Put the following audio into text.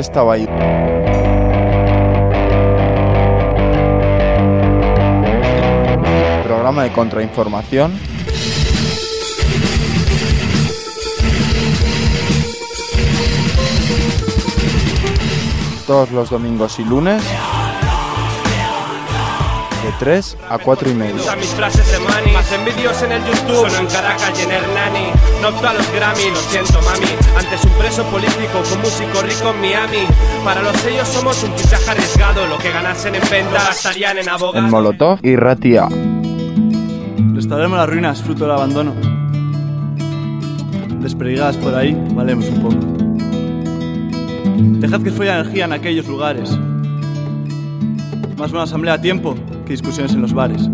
estaba ahí. Programa de contrainformación. Todos los domingos y lunes. De 3 a 4 y media. Mis de en el YouTube en Caracas y en Hernani No a los siento mami preso político con músico rico en Miami Para los sellos somos un fichaje arriesgado Lo que ganasen en venta gastarían en abogados En Molotov y Ratia. Restauremos las ruinas fruto del abandono. Desperdigadas por ahí, valemos un poco. Dejad que fluya energía en aquellos lugares. Más una asamblea a tiempo que discusiones en los bares.